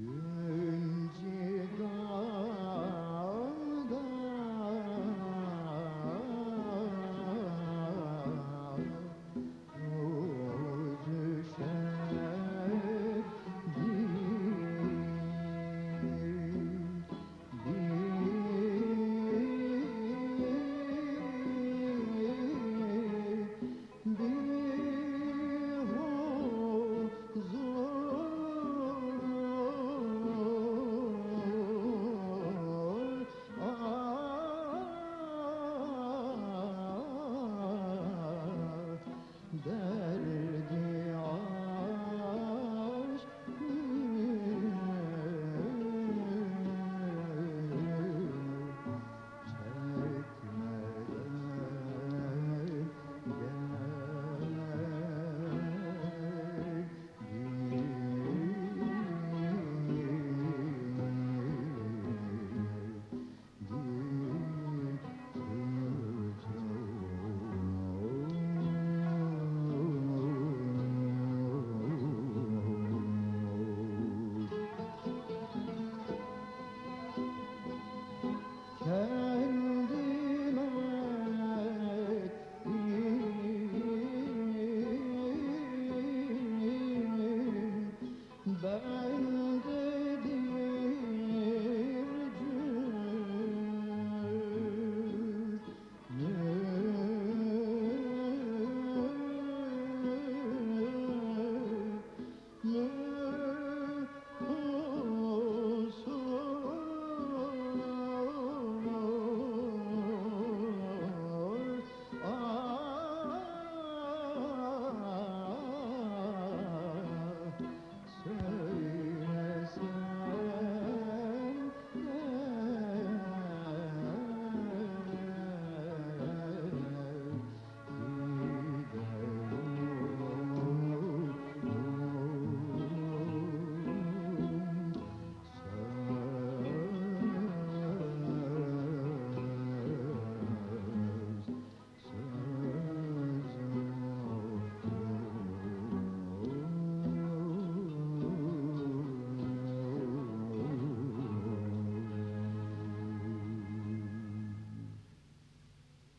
Derdi kendime